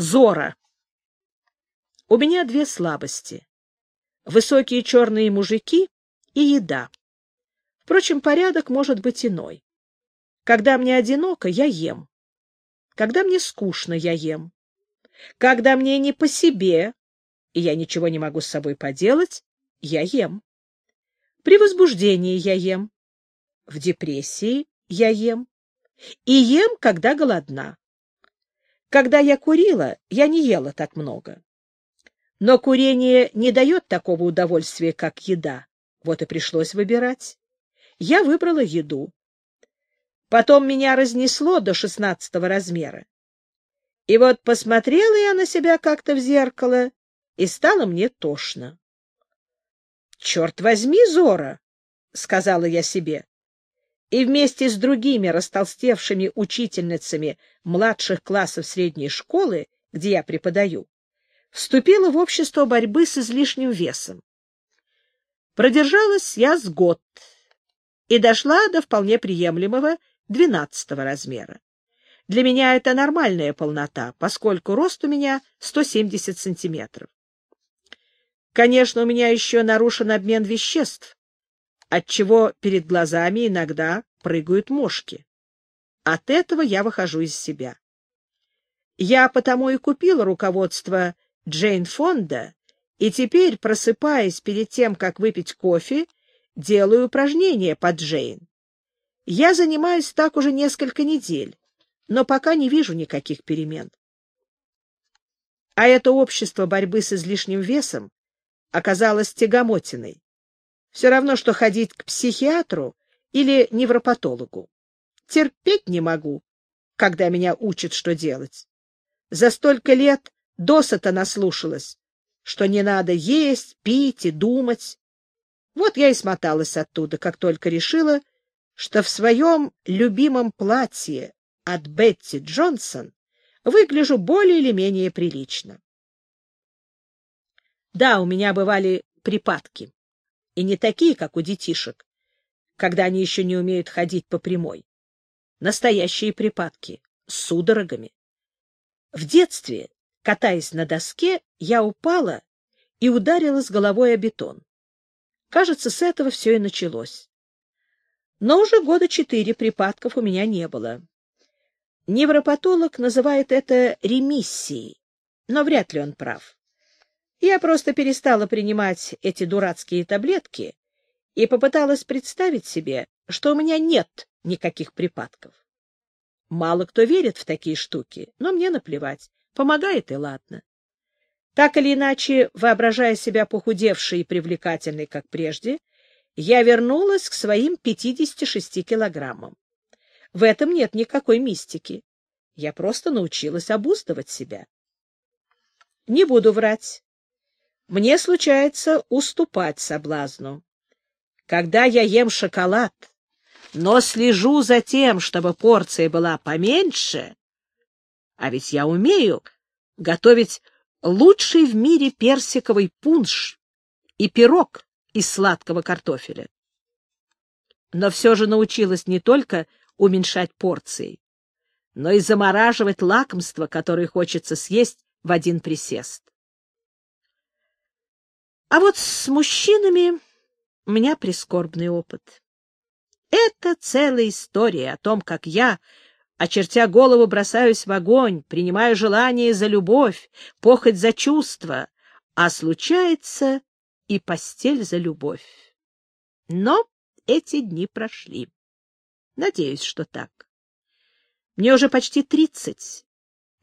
Зора. У меня две слабости. Высокие черные мужики и еда. Впрочем, порядок может быть иной. Когда мне одиноко, я ем. Когда мне скучно, я ем. Когда мне не по себе, и я ничего не могу с собой поделать, я ем. При возбуждении я ем. В депрессии я ем. И ем, когда голодна. Когда я курила, я не ела так много. Но курение не дает такого удовольствия, как еда. Вот и пришлось выбирать. Я выбрала еду. Потом меня разнесло до шестнадцатого размера. И вот посмотрела я на себя как-то в зеркало, и стало мне тошно. — Черт возьми, Зора! — сказала я себе. И вместе с другими растолстевшими учительницами младших классов средней школы, где я преподаю, вступила в общество борьбы с излишним весом. Продержалась я с год и дошла до вполне приемлемого двенадцатого размера. Для меня это нормальная полнота, поскольку рост у меня 170 сантиметров. Конечно, у меня еще нарушен обмен веществ, отчего перед глазами иногда прыгают мошки. От этого я выхожу из себя. Я потому и купила руководство Джейн Фонда, и теперь, просыпаясь перед тем, как выпить кофе, делаю упражнения под Джейн. Я занимаюсь так уже несколько недель, но пока не вижу никаких перемен. А это общество борьбы с излишним весом оказалось тягомотиной. Все равно, что ходить к психиатру или невропатологу. Терпеть не могу, когда меня учат, что делать. За столько лет досыта наслушалась, что не надо есть, пить и думать. Вот я и смоталась оттуда, как только решила, что в своем любимом платье от Бетти Джонсон выгляжу более или менее прилично. Да, у меня бывали припадки, и не такие, как у детишек, когда они еще не умеют ходить по прямой. Настоящие припадки, с судорогами. В детстве, катаясь на доске, я упала и ударилась головой о бетон. Кажется, с этого все и началось. Но уже года четыре припадков у меня не было. Невропатолог называет это ремиссией, но вряд ли он прав. Я просто перестала принимать эти дурацкие таблетки и попыталась представить себе, что у меня нет никаких припадков. Мало кто верит в такие штуки, но мне наплевать. Помогает и ладно. Так или иначе, воображая себя похудевшей и привлекательной, как прежде, я вернулась к своим 56 килограммам. В этом нет никакой мистики. Я просто научилась обуздывать себя. Не буду врать. Мне случается уступать соблазну. Когда я ем шоколад, но слежу за тем, чтобы порция была поменьше, а ведь я умею готовить лучший в мире персиковый пунш и пирог из сладкого картофеля. Но все же научилась не только уменьшать порции, но и замораживать лакомство, которое хочется съесть в один присест. А вот с мужчинами у меня прискорбный опыт. Это целая история о том, как я, очертя голову, бросаюсь в огонь, принимаю желание за любовь, похоть за чувство, а случается и постель за любовь. Но эти дни прошли. Надеюсь, что так. Мне уже почти тридцать,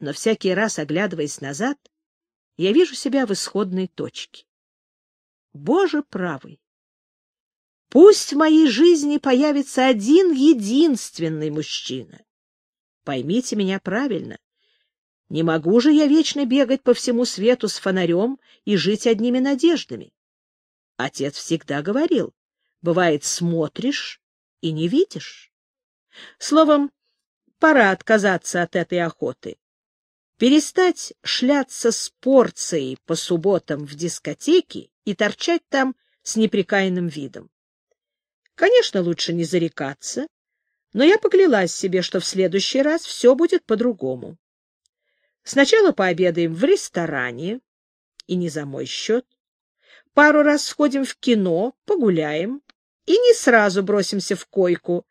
но всякий раз, оглядываясь назад, я вижу себя в исходной точке. Боже правый! Пусть в моей жизни появится один единственный мужчина. Поймите меня правильно. Не могу же я вечно бегать по всему свету с фонарем и жить одними надеждами. Отец всегда говорил, бывает, смотришь и не видишь. Словом, пора отказаться от этой охоты. Перестать шляться с порцией по субботам в дискотеке и торчать там с неприкаянным видом. Конечно, лучше не зарекаться, но я поклялась себе, что в следующий раз все будет по-другому. Сначала пообедаем в ресторане, и не за мой счет. Пару раз сходим в кино, погуляем, и не сразу бросимся в койку,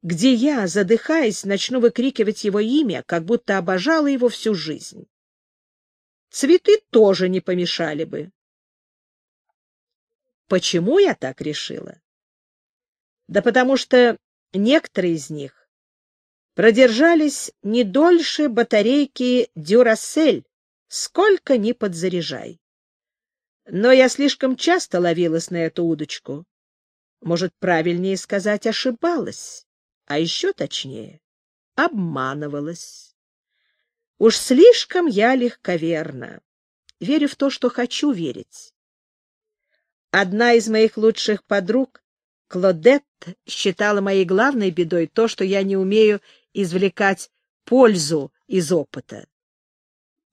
где я, задыхаясь, начну выкрикивать его имя, как будто обожала его всю жизнь. Цветы тоже не помешали бы. Почему я так решила? Да потому что некоторые из них продержались не дольше батарейки «Дюрасель», сколько ни подзаряжай. Но я слишком часто ловилась на эту удочку. Может, правильнее сказать, ошибалась, а еще точнее, обманывалась. Уж слишком я легковерна. Верю в то, что хочу верить. Одна из моих лучших подруг, Клодет, считала моей главной бедой то, что я не умею извлекать пользу из опыта.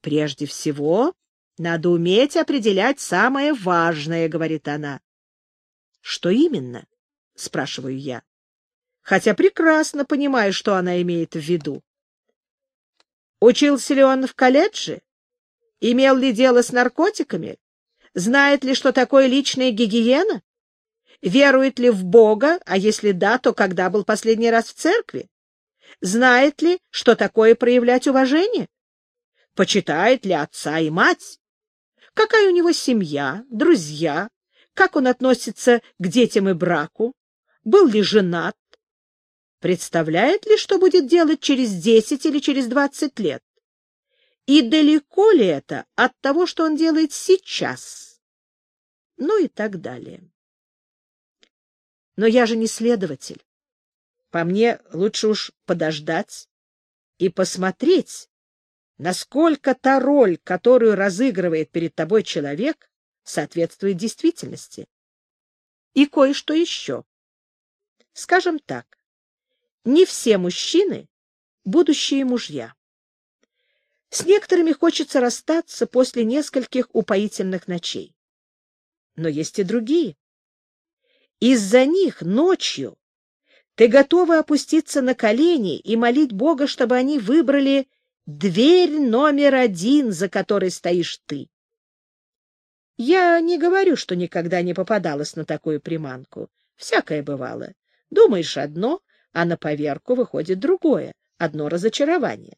Прежде всего, надо уметь определять самое важное, — говорит она. — Что именно? — спрашиваю я. Хотя прекрасно понимаю, что она имеет в виду. Учился ли он в колледже? Имел ли дело с наркотиками? Знает ли, что такое личная гигиена? Верует ли в Бога, а если да, то когда был последний раз в церкви? Знает ли, что такое проявлять уважение? Почитает ли отца и мать? Какая у него семья, друзья? Как он относится к детям и браку? Был ли женат? Представляет ли, что будет делать через десять или через двадцать лет? И далеко ли это от того, что он делает сейчас? Ну и так далее. Но я же не следователь. По мне лучше уж подождать и посмотреть, насколько та роль, которую разыгрывает перед тобой человек, соответствует действительности. И кое-что еще. Скажем так, не все мужчины — будущие мужья. С некоторыми хочется расстаться после нескольких упоительных ночей. Но есть и другие. Из-за них ночью ты готова опуститься на колени и молить Бога, чтобы они выбрали дверь номер один, за которой стоишь ты. Я не говорю, что никогда не попадалась на такую приманку. Всякое бывало. Думаешь одно, а на поверку выходит другое, одно разочарование.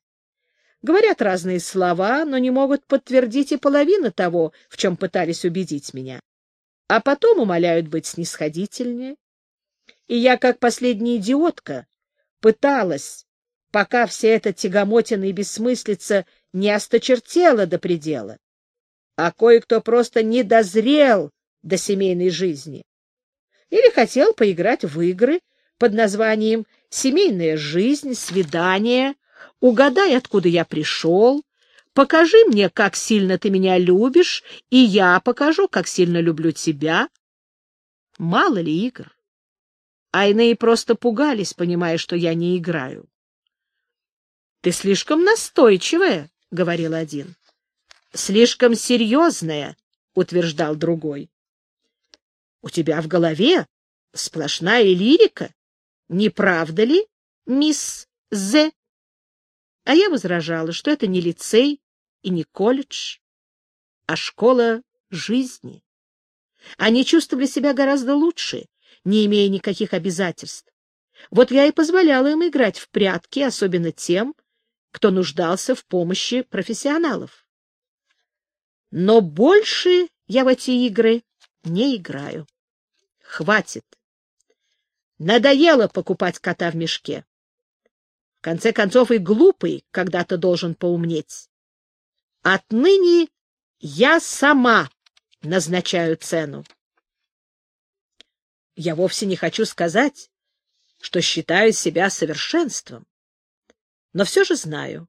Говорят разные слова, но не могут подтвердить и половины того, в чем пытались убедить меня а потом умоляют быть снисходительнее. И я, как последняя идиотка, пыталась, пока вся эта тягомотина и бессмыслица не осточертела до предела, а кое-кто просто не дозрел до семейной жизни или хотел поиграть в игры под названием «Семейная жизнь», «Свидание», «Угадай, откуда я пришел», Покажи мне, как сильно ты меня любишь, и я покажу, как сильно люблю тебя. Мало ли игр. А иные просто пугались, понимая, что я не играю. — Ты слишком настойчивая, — говорил один. — Слишком серьезная, — утверждал другой. — У тебя в голове сплошная лирика, не правда ли, мисс З? А я возражала, что это не лицей, и не колледж, а школа жизни. Они чувствовали себя гораздо лучше, не имея никаких обязательств. Вот я и позволяла им играть в прятки, особенно тем, кто нуждался в помощи профессионалов. Но больше я в эти игры не играю. Хватит. Надоело покупать кота в мешке. Конце концов, и глупый когда-то должен поумнеть. Отныне я сама назначаю цену. Я вовсе не хочу сказать, что считаю себя совершенством, но все же знаю.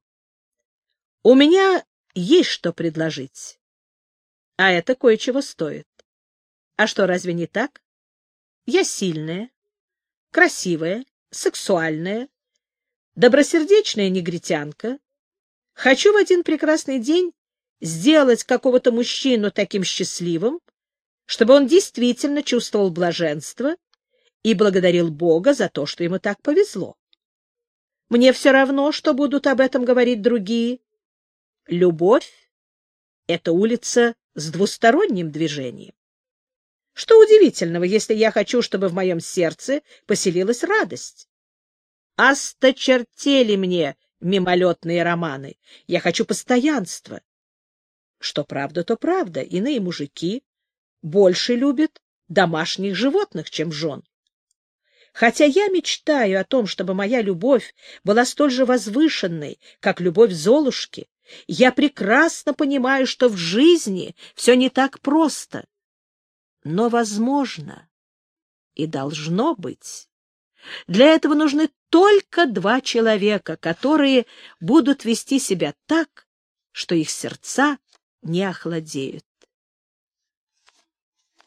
У меня есть что предложить, а это кое-чего стоит. А что, разве не так? Я сильная, красивая, сексуальная, добросердечная негритянка, Хочу в один прекрасный день сделать какого-то мужчину таким счастливым, чтобы он действительно чувствовал блаженство и благодарил Бога за то, что ему так повезло. Мне все равно, что будут об этом говорить другие. любовь — это улица с двусторонним движением. Что удивительного, если я хочу, чтобы в моем сердце поселилась радость? Осточертели мне мимолетные романы. Я хочу постоянства. Что правда, то правда. Иные мужики больше любят домашних животных, чем жен. Хотя я мечтаю о том, чтобы моя любовь была столь же возвышенной, как любовь Золушки, я прекрасно понимаю, что в жизни все не так просто но возможно и должно быть. Для этого нужны только два человека, которые будут вести себя так, что их сердца не охладеют.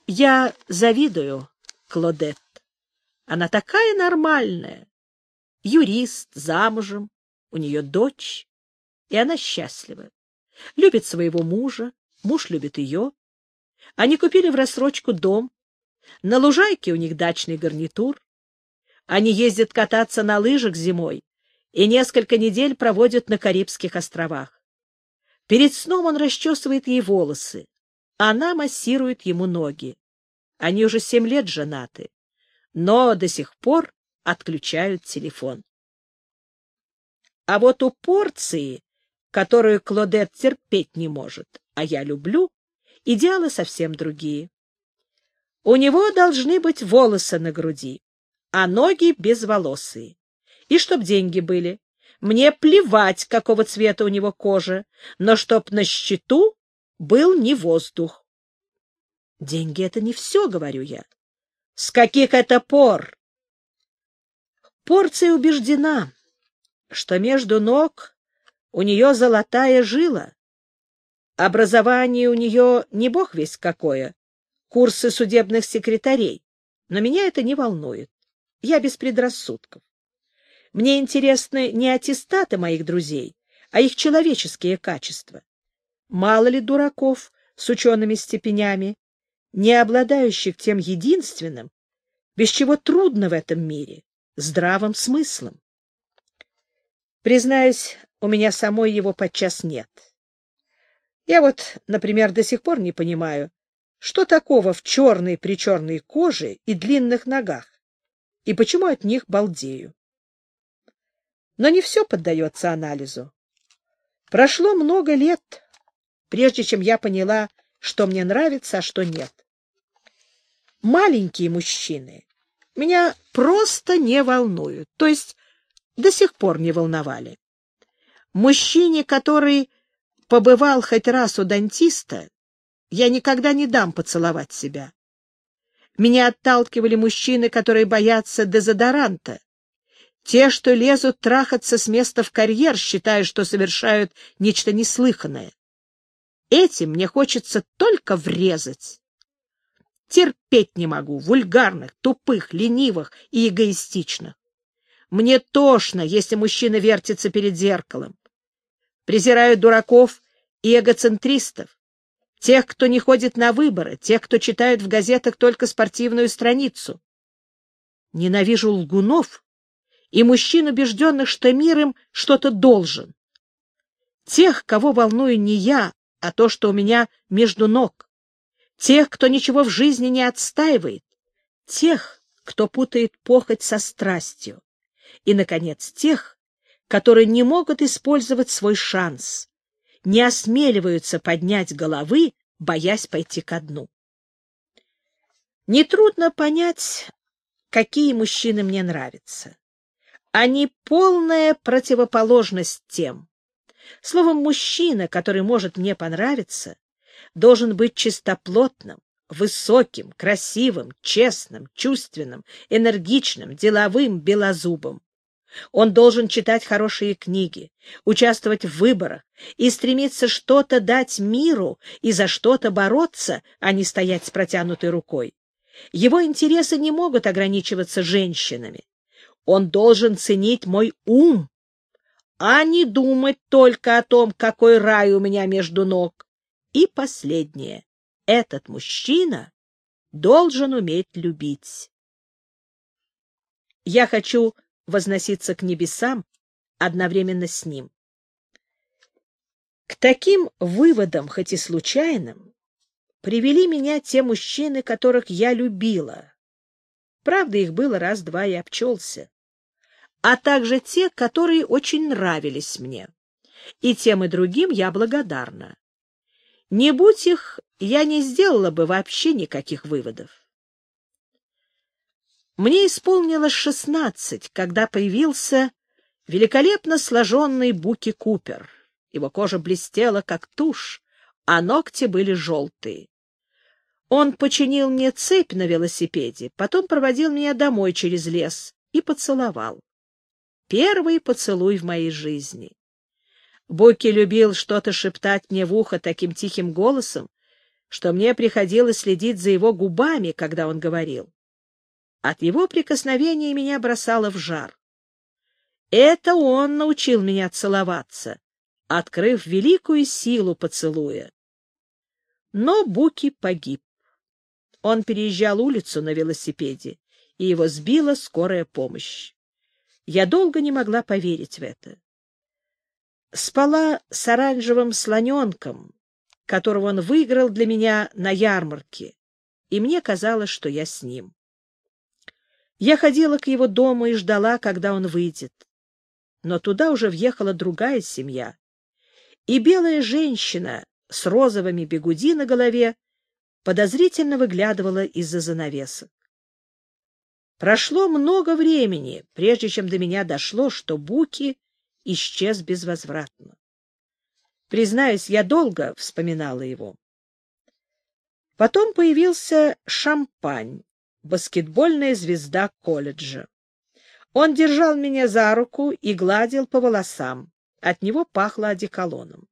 Я завидую Клодет. Она такая нормальная. Юрист, замужем, у нее дочь, и она счастлива. Любит своего мужа, муж любит ее. Они купили в рассрочку дом. На лужайке у них дачный гарнитур. Они ездят кататься на лыжах зимой и несколько недель проводят на Карибских островах. Перед сном он расчесывает ей волосы, она массирует ему ноги. Они уже семь лет женаты, но до сих пор отключают телефон. А вот у порции, которую Клодет терпеть не может, а я люблю, идеалы совсем другие. У него должны быть волосы на груди, а ноги безволосые. И чтоб деньги были. Мне плевать, какого цвета у него кожа, но чтоб на счету был не воздух. Деньги — это не все, — говорю я. С каких это пор? Порция убеждена, что между ног у нее золотая жила, Образование у нее не бог весь какое, курсы судебных секретарей, но меня это не волнует. Я без предрассудков. Мне интересны не аттестаты моих друзей, а их человеческие качества. Мало ли дураков с учеными степенями, не обладающих тем единственным, без чего трудно в этом мире, здравым смыслом. Признаюсь, у меня самой его подчас нет. Я вот, например, до сих пор не понимаю, что такого в черной причерной коже и длинных ногах, и почему от них балдею. Но не все поддается анализу. Прошло много лет, прежде чем я поняла, что мне нравится, а что нет. Маленькие мужчины меня просто не волнуют, то есть до сих пор не волновали. Мужчине, который побывал хоть раз у дантиста, я никогда не дам поцеловать себя. Меня отталкивали мужчины, которые боятся дезодоранта. Те, что лезут трахаться с места в карьер, считая, что совершают нечто неслыханное. Этим мне хочется только врезать. Терпеть не могу вульгарных, тупых, ленивых и эгоистичных. Мне тошно, если мужчина вертится перед зеркалом презирают дураков и эгоцентристов, тех, кто не ходит на выборы, тех, кто читает в газетах только спортивную страницу. Ненавижу лгунов и мужчин, убежденных, что мир им что-то должен. Тех, кого волную не я, а то, что у меня между ног. Тех, кто ничего в жизни не отстаивает. Тех, кто путает похоть со страстью. И, наконец, тех, которые не могут использовать свой шанс, не осмеливаются поднять головы, боясь пойти ко дну. Нетрудно понять, какие мужчины мне нравятся. Они полная противоположность тем. Словом, мужчина, который может мне понравиться, должен быть чистоплотным, высоким, красивым, честным, чувственным, энергичным, деловым, белозубым. Он должен читать хорошие книги, участвовать в выборах и стремиться что-то дать миру и за что-то бороться, а не стоять с протянутой рукой. Его интересы не могут ограничиваться женщинами. Он должен ценить мой ум, а не думать только о том, какой рай у меня между ног. И последнее. Этот мужчина должен уметь любить. Я хочу возноситься к небесам одновременно с ним. К таким выводам, хоть и случайным, привели меня те мужчины, которых я любила. Правда, их было раз-два и обчелся. А также те, которые очень нравились мне. И тем и другим я благодарна. Не будь их, я не сделала бы вообще никаких выводов. Мне исполнилось шестнадцать, когда появился великолепно сложенный Буки Купер. Его кожа блестела, как тушь, а ногти были желтые. Он починил мне цепь на велосипеде, потом проводил меня домой через лес и поцеловал. Первый поцелуй в моей жизни. Буки любил что-то шептать мне в ухо таким тихим голосом, что мне приходилось следить за его губами, когда он говорил. От его прикосновения меня бросало в жар. Это он научил меня целоваться, открыв великую силу поцелуя. Но Буки погиб. Он переезжал улицу на велосипеде, и его сбила скорая помощь. Я долго не могла поверить в это. Спала с оранжевым слоненком, которого он выиграл для меня на ярмарке, и мне казалось, что я с ним. Я ходила к его дому и ждала, когда он выйдет. Но туда уже въехала другая семья. И белая женщина с розовыми бегуди на голове подозрительно выглядывала из-за занавесок. Прошло много времени, прежде чем до меня дошло, что Буки исчез безвозвратно. Признаюсь, я долго вспоминала его. Потом появился Шампань, баскетбольная звезда колледжа. Он держал меня за руку и гладил по волосам. От него пахло одеколоном.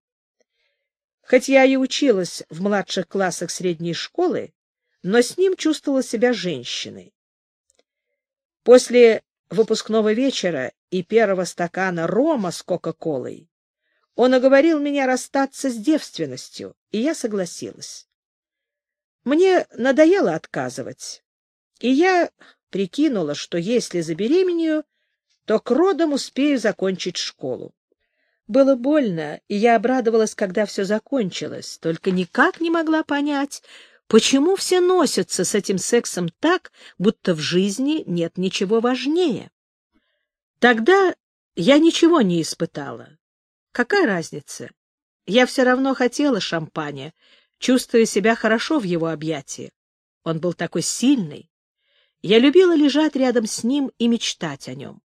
Хоть я и училась в младших классах средней школы, но с ним чувствовала себя женщиной. После выпускного вечера и первого стакана рома с Кока-Колой он оговорил меня расстаться с девственностью, и я согласилась. Мне надоело отказывать. И я прикинула, что если забеременею, то к родам успею закончить школу. Было больно, и я обрадовалась, когда все закончилось, только никак не могла понять, почему все носятся с этим сексом так, будто в жизни нет ничего важнее. Тогда я ничего не испытала. Какая разница? Я все равно хотела шампаня, чувствуя себя хорошо в его объятии. Он был такой сильный, я любила лежать рядом с ним и мечтать о нем.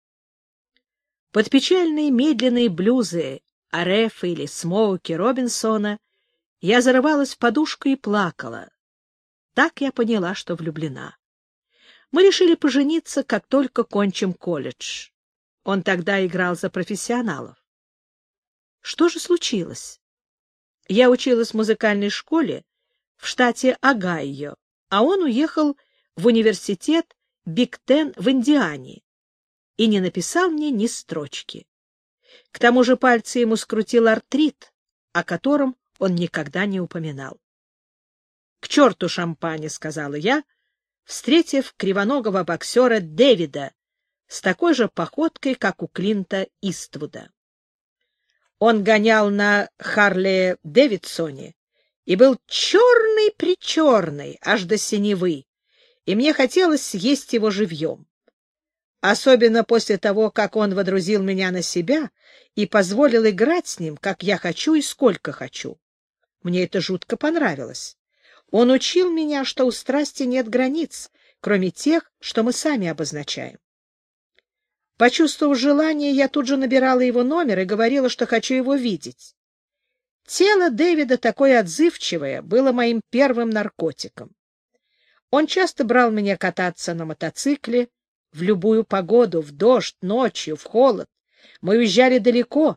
Под печальные медленные блюзы Арефа или Смоуки Робинсона я зарывалась в подушку и плакала. Так я поняла, что влюблена. Мы решили пожениться, как только кончим колледж. Он тогда играл за профессионалов. Что же случилось? Я училась в музыкальной школе в штате Огайо, а он уехал в университет Биг-Тен в Индиане и не написал мне ни строчки. К тому же пальцы ему скрутил артрит, о котором он никогда не упоминал. — К черту шампане, — сказала я, встретив кривоногого боксера Дэвида с такой же походкой, как у Клинта Иствуда. Он гонял на Харле Дэвидсоне и был черный-причерный, аж до синевы, и мне хотелось съесть его живьем. Особенно после того, как он водрузил меня на себя и позволил играть с ним, как я хочу и сколько хочу. Мне это жутко понравилось. Он учил меня, что у страсти нет границ, кроме тех, что мы сами обозначаем. Почувствовав желание, я тут же набирала его номер и говорила, что хочу его видеть. Тело Дэвида, такое отзывчивое, было моим первым наркотиком. Он часто брал меня кататься на мотоцикле в любую погоду, в дождь, ночью, в холод. Мы уезжали далеко.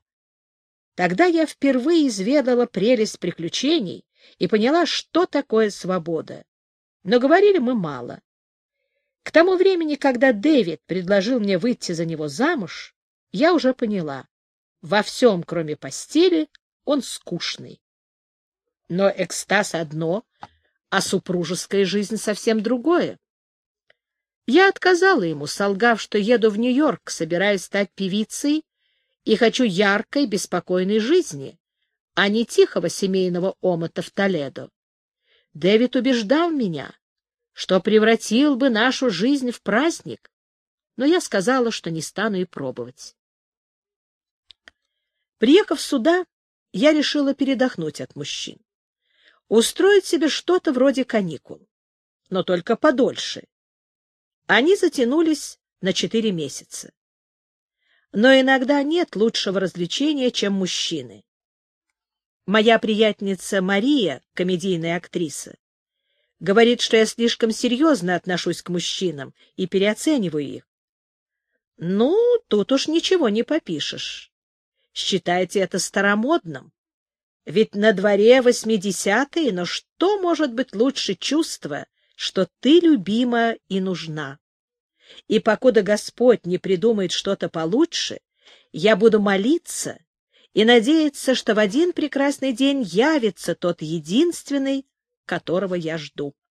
Тогда я впервые изведала прелесть приключений и поняла, что такое свобода. Но говорили мы мало. К тому времени, когда Дэвид предложил мне выйти за него замуж, я уже поняла, во всем, кроме постели, он скучный. Но экстаз одно, а супружеская жизнь совсем другое. Я отказала ему, солгав, что еду в Нью-Йорк, собираясь стать певицей и хочу яркой, беспокойной жизни, а не тихого семейного омута в Толедо. Дэвид убеждал меня, что превратил бы нашу жизнь в праздник, но я сказала, что не стану и пробовать. Приехав сюда, я решила передохнуть от мужчин, устроить себе что-то вроде каникул, но только подольше. Они затянулись на четыре месяца. Но иногда нет лучшего развлечения, чем мужчины. Моя приятельница Мария, комедийная актриса, говорит, что я слишком серьезно отношусь к мужчинам и переоцениваю их. Ну, тут уж ничего не попишешь. Считайте это старомодным. Ведь на дворе восьмидесятые, но что может быть лучше чувства, что ты любима и нужна? И покуда Господь не придумает что-то получше, я буду молиться и надеяться, что в один прекрасный день явится тот единственный, которого я жду.